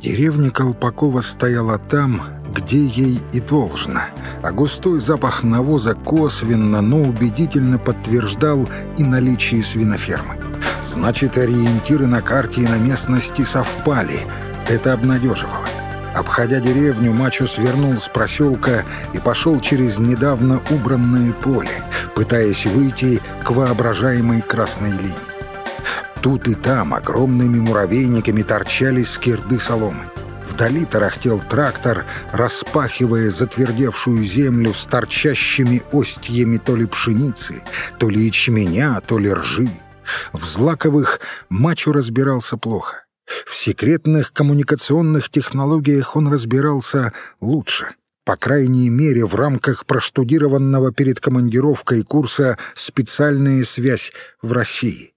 Деревня Колпакова стояла там, где ей и должно, а густой запах навоза косвенно, но убедительно подтверждал и наличие свинофермы. Значит, ориентиры на карте и на местности совпали. Это обнадеживало. Обходя деревню, Мачо свернул с проселка и пошел через недавно убранное поле, пытаясь выйти к воображаемой красной линии. Тут и там огромными муравейниками торчали скирды соломы. Вдали тарахтел трактор, распахивая затвердевшую землю с торчащими остьями то ли пшеницы, то ли ячменя, то ли ржи. В Злаковых Мачо разбирался плохо. В секретных коммуникационных технологиях он разбирался лучше. По крайней мере, в рамках проштудированного перед командировкой курса «Специальная связь в России».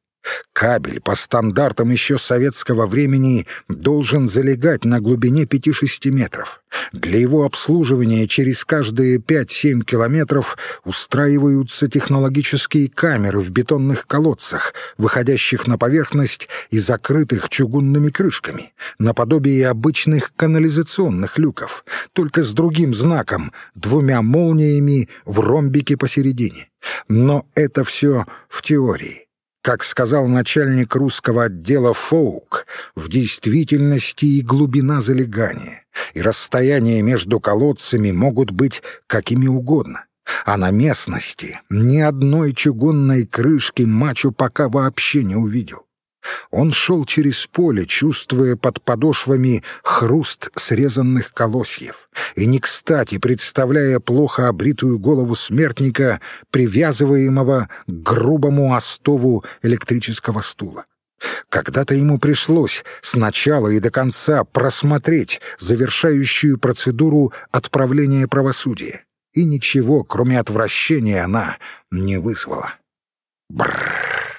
Кабель по стандартам еще советского времени должен залегать на глубине 5-6 метров. Для его обслуживания через каждые 5-7 километров устраиваются технологические камеры в бетонных колодцах, выходящих на поверхность и закрытых чугунными крышками, наподобие обычных канализационных люков, только с другим знаком, двумя молниями в ромбике посередине. Но это все в теории. Как сказал начальник русского отдела Фоук, в действительности и глубина залегания, и расстояние между колодцами могут быть какими угодно. А на местности ни одной чугунной крышки Мачо пока вообще не увидел. Он шел через поле, чувствуя под подошвами хруст срезанных колосьев, и не кстати представляя плохо обритую голову смертника, привязываемого к грубому остову электрического стула. Когда-то ему пришлось сначала и до конца просмотреть завершающую процедуру отправления правосудия, и ничего, кроме отвращения, она не вызвала. Бррр.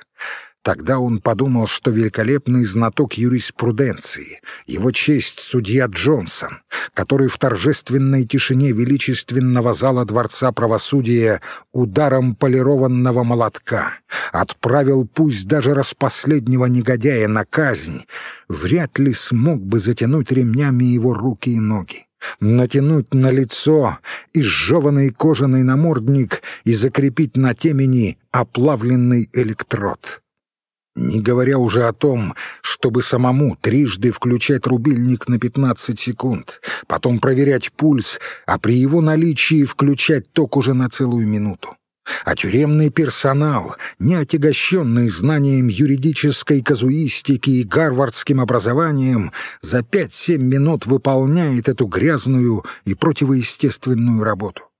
Тогда он подумал, что великолепный знаток юриспруденции, его честь судья Джонсон, который в торжественной тишине величественного зала Дворца правосудия ударом полированного молотка отправил пусть даже распоследнего негодяя на казнь, вряд ли смог бы затянуть ремнями его руки и ноги натянуть на лицо изжеванный кожаный намордник и закрепить на темени оплавленный электрод. Не говоря уже о том, чтобы самому трижды включать рубильник на 15 секунд, потом проверять пульс, а при его наличии включать ток уже на целую минуту. А тюремный персонал, не отягощенный знанием юридической казуистики и гарвардским образованием, за 5-7 минут выполняет эту грязную и противоестественную работу.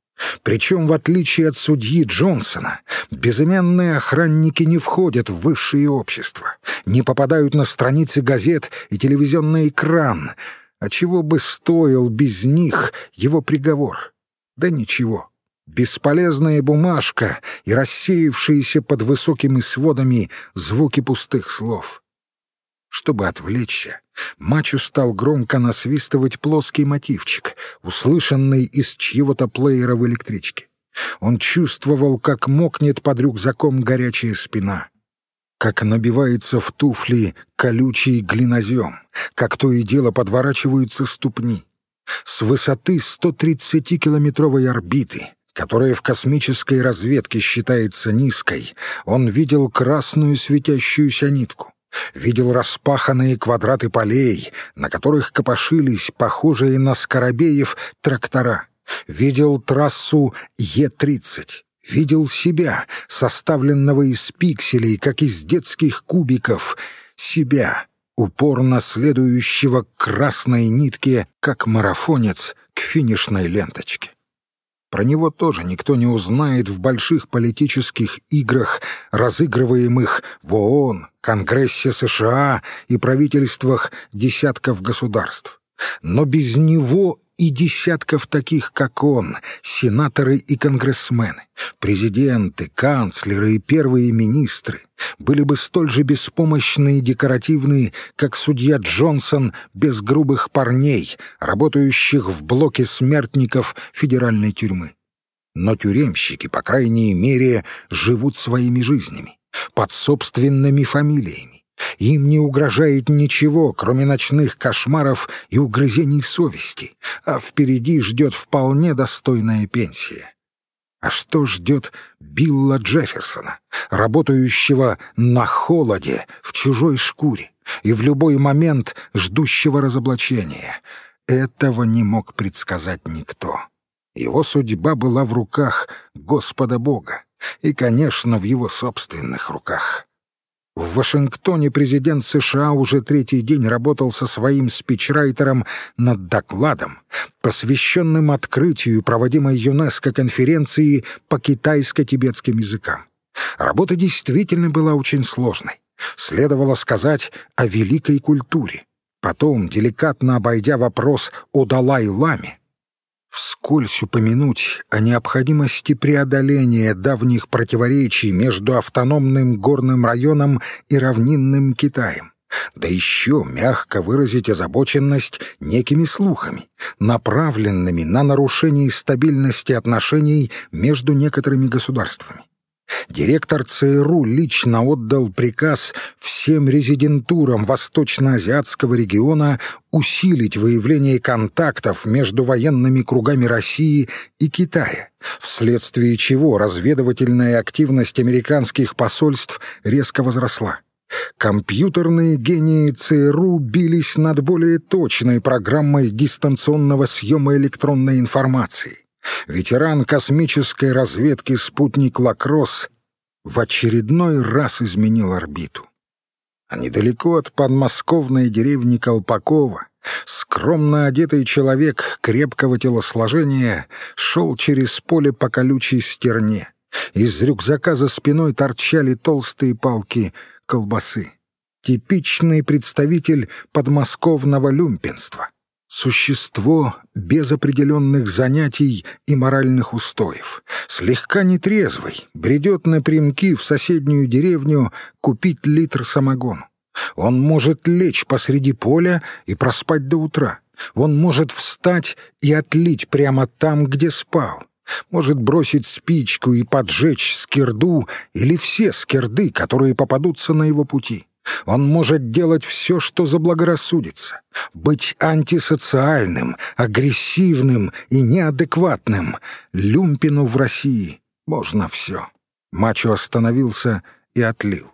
Причем, в отличие от судьи Джонсона, безымянные охранники не входят в высшее общество, не попадают на страницы газет и телевизионный экран. А чего бы стоил без них его приговор? Да ничего. Бесполезная бумажка и рассеявшиеся под высокими сводами звуки пустых слов. Чтобы отвлечься, Мачу стал громко насвистывать плоский мотивчик, услышанный из чьего-то плеера в электричке. Он чувствовал, как мокнет под рюкзаком горячая спина, как набивается в туфли колючий глинозем, как то и дело подворачиваются ступни. С высоты 130-километровой орбиты, которая в космической разведке считается низкой, он видел красную светящуюся нитку видел распаханные квадраты полей, на которых копошились похожие на скоробеев трактора, видел трассу Е-30, видел себя, составленного из пикселей, как из детских кубиков, себя, упорно следующего красной нитке, как марафонец к финишной ленточке. Про него тоже никто не узнает в больших политических играх, разыгрываемых в ООН, Конгрессе США и правительствах десятков государств. Но без него и десятков таких, как он, сенаторы и конгрессмены, президенты, канцлеры и первые министры, были бы столь же беспомощны и декоративны, как судья Джонсон без грубых парней, работающих в блоке смертников федеральной тюрьмы. Но тюремщики, по крайней мере, живут своими жизнями, под собственными фамилиями, Им не угрожает ничего, кроме ночных кошмаров и угрызений совести, а впереди ждет вполне достойная пенсия. А что ждет Билла Джефферсона, работающего на холоде в чужой шкуре и в любой момент ждущего разоблачения? Этого не мог предсказать никто. Его судьба была в руках Господа Бога и, конечно, в его собственных руках. В Вашингтоне президент США уже третий день работал со своим спичрайтером над докладом, посвященным открытию проводимой ЮНЕСКО конференции по китайско-тибетским языкам. Работа действительно была очень сложной. Следовало сказать о великой культуре. Потом, деликатно обойдя вопрос о Далай-ламе, вскользь упомянуть о необходимости преодоления давних противоречий между автономным горным районом и равнинным Китаем, да еще мягко выразить озабоченность некими слухами, направленными на нарушение стабильности отношений между некоторыми государствами. Директор ЦРУ лично отдал приказ всем резидентурам Восточно-Азиатского региона усилить выявление контактов между военными кругами России и Китая, вследствие чего разведывательная активность американских посольств резко возросла. Компьютерные гении ЦРУ бились над более точной программой дистанционного съема электронной информации. Ветеран космической разведки спутник Лакросс в очередной раз изменил орбиту. А недалеко от подмосковной деревни Колпакова скромно одетый человек крепкого телосложения шел через поле по колючей стерне. Из рюкзака за спиной торчали толстые палки колбасы. Типичный представитель подмосковного люмпенства — Существо без определенных занятий и моральных устоев, слегка нетрезвый, бредет напрямки в соседнюю деревню купить литр самогону. Он может лечь посреди поля и проспать до утра. Он может встать и отлить прямо там, где спал. Может бросить спичку и поджечь скирду или все скирды, которые попадутся на его пути. Он может делать все, что заблагорассудится, быть антисоциальным, агрессивным и неадекватным. Люмпину в России можно все. Мачо остановился и отлил.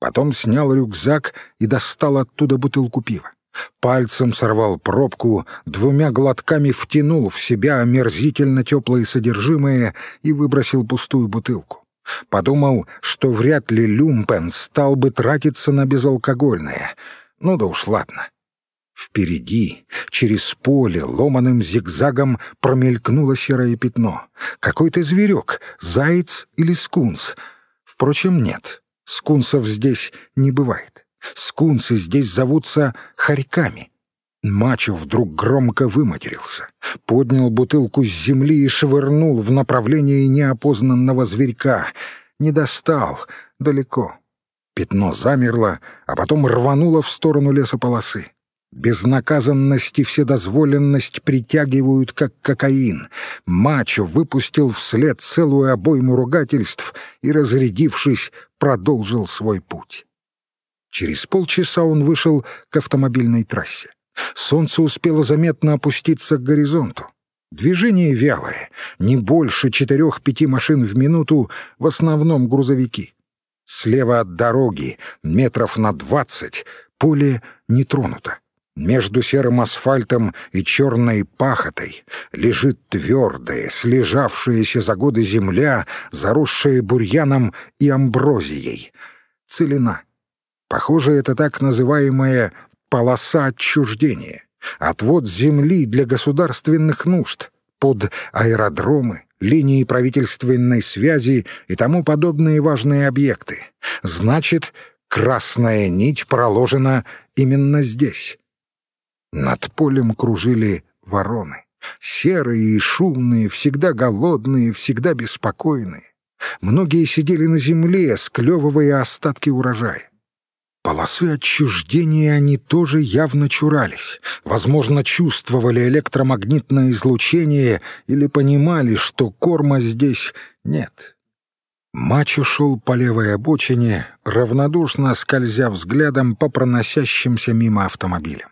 Потом снял рюкзак и достал оттуда бутылку пива. Пальцем сорвал пробку, двумя глотками втянул в себя омерзительно теплое содержимое и выбросил пустую бутылку. Подумал, что вряд ли Люмпен стал бы тратиться на безалкогольное. Ну да уж ладно. Впереди, через поле, ломаным зигзагом промелькнуло серое пятно. Какой-то зверек, заяц или скунс. Впрочем, нет, скунсов здесь не бывает. Скунсы здесь зовутся хорьками. Мачо вдруг громко выматерился, поднял бутылку с земли и швырнул в направлении неопознанного зверька. Не достал, далеко. Пятно замерло, а потом рвануло в сторону лесополосы. Безнаказанность и вседозволенность притягивают, как кокаин. Мачо выпустил вслед целую обойму ругательств и, разрядившись, продолжил свой путь. Через полчаса он вышел к автомобильной трассе. Солнце успело заметно опуститься к горизонту. Движение вялое, не больше четырех-пяти машин в минуту, в основном грузовики. Слева от дороги, метров на двадцать, поле не тронуто. Между серым асфальтом и черной пахотой лежит твердая, слежавшаяся за годы земля, заросшая бурьяном и амброзией. Целина. Похоже, это так называемая полоса отчуждения, отвод земли для государственных нужд, под аэродромы, линии правительственной связи и тому подобные важные объекты. Значит, красная нить проложена именно здесь. Над полем кружили вороны. Серые и шумные, всегда голодные, всегда беспокойные. Многие сидели на земле, склевывая остатки урожая. Полосы отчуждения они тоже явно чурались, возможно, чувствовали электромагнитное излучение или понимали, что корма здесь нет. Мачо шел по левой обочине, равнодушно скользя взглядом по проносящимся мимо автомобилям.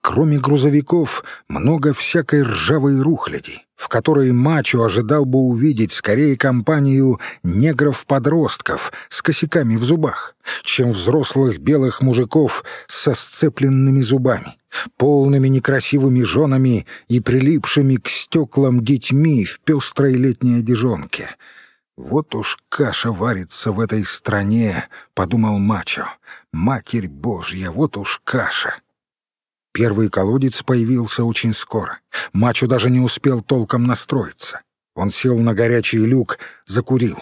Кроме грузовиков, много всякой ржавой рухляди, в которой Мачо ожидал бы увидеть скорее компанию негров-подростков с косяками в зубах, чем взрослых белых мужиков со сцепленными зубами, полными некрасивыми женами и прилипшими к стеклам детьми в пестрой летней одежонке. «Вот уж каша варится в этой стране», — подумал Мачо. «Матерь Божья, вот уж каша». Первый колодец появился очень скоро. Мачо даже не успел толком настроиться. Он сел на горячий люк, закурил,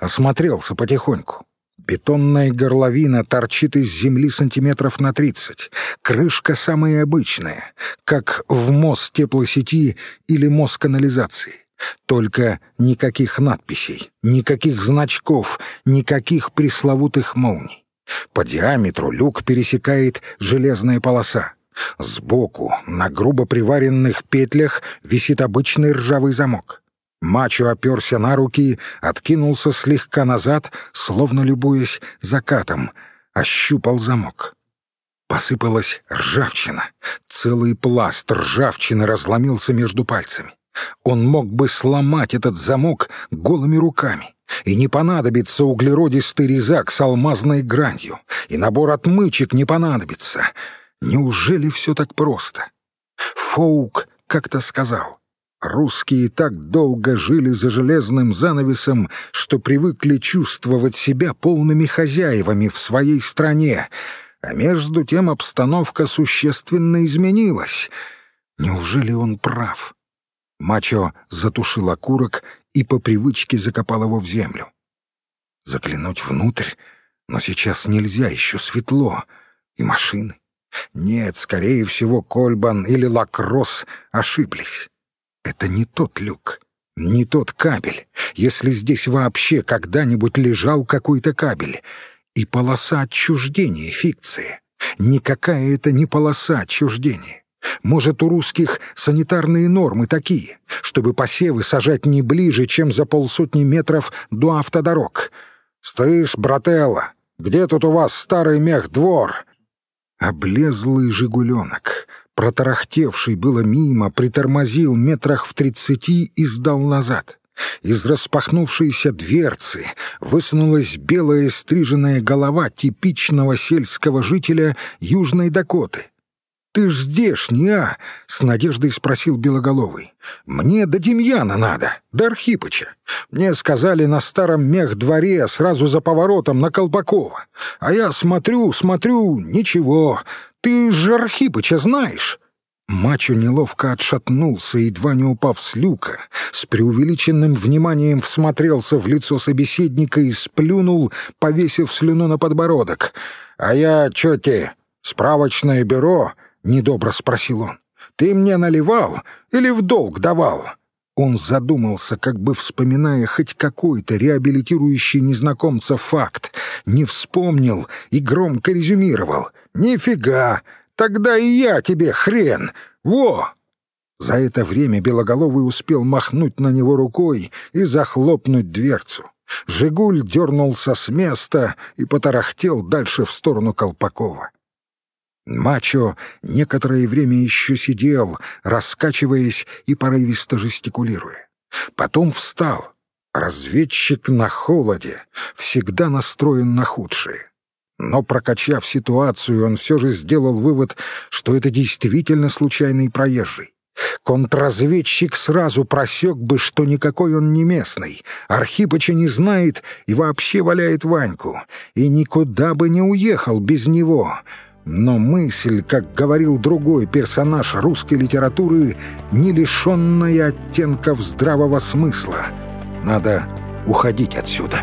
осмотрелся потихоньку. Бетонная горловина торчит из земли сантиметров на тридцать. Крышка самая обычная, как в мост теплосети или мост канализации. Только никаких надписей, никаких значков, никаких пресловутых молний. По диаметру люк пересекает железная полоса. Сбоку, на грубо приваренных петлях, висит обычный ржавый замок. Мачо оперся на руки, откинулся слегка назад, словно любуясь закатом, ощупал замок. Посыпалась ржавчина. Целый пласт ржавчины разломился между пальцами. Он мог бы сломать этот замок голыми руками, и не понадобится углеродистый резак с алмазной гранью, и набор отмычек не понадобится — Неужели все так просто? Фоук как-то сказал, русские так долго жили за железным занавесом, что привыкли чувствовать себя полными хозяевами в своей стране, а между тем обстановка существенно изменилась. Неужели он прав? Мачо затушил окурок и по привычке закопал его в землю. Заглянуть внутрь, но сейчас нельзя, еще светло, и машины, нет, скорее всего, Кольбан или Лакросс ошиблись. Это не тот люк, не тот кабель, если здесь вообще когда-нибудь лежал какой-то кабель. И полоса отчуждения фикции. Никакая это не полоса отчуждения. Может, у русских санитарные нормы такие, чтобы посевы сажать не ближе, чем за полсотни метров до автодорог. «Слышь, брателла, где тут у вас старый мех-двор?» Облезлый жигуленок, протарахтевший было мимо, притормозил метрах в тридцати и сдал назад. Из распахнувшейся дверцы высунулась белая стриженная голова типичного сельского жителя Южной Дакоты. «Ты ж здешний, а?» — с надеждой спросил Белоголовый. «Мне до Демьяна надо, до Архипыча. Мне сказали на старом мех-дворе сразу за поворотом на Колпакова. А я смотрю, смотрю, ничего. Ты же Архипыча знаешь?» Мачо неловко отшатнулся, едва не упав с люка, с преувеличенным вниманием всмотрелся в лицо собеседника и сплюнул, повесив слюну на подбородок. «А я, чё те, справочное бюро?» — недобро спросил он. «Ты мне наливал или в долг давал?» Он задумался, как бы вспоминая хоть какой-то реабилитирующий незнакомца факт, не вспомнил и громко резюмировал. «Нифига! Тогда и я тебе хрен! Во!» За это время Белоголовый успел махнуть на него рукой и захлопнуть дверцу. «Жигуль» дернулся с места и потарахтел дальше в сторону Колпакова. Мачо некоторое время еще сидел, раскачиваясь и порывисто жестикулируя. Потом встал. Разведчик на холоде, всегда настроен на худшее. Но, прокачав ситуацию, он все же сделал вывод, что это действительно случайный проезжий. Контрразведчик сразу просек бы, что никакой он не местный, Архипыча не знает и вообще валяет Ваньку, и никуда бы не уехал без него — но мысль, как говорил другой персонаж русской литературы, не лишенная оттенков здравого смысла. Надо уходить отсюда.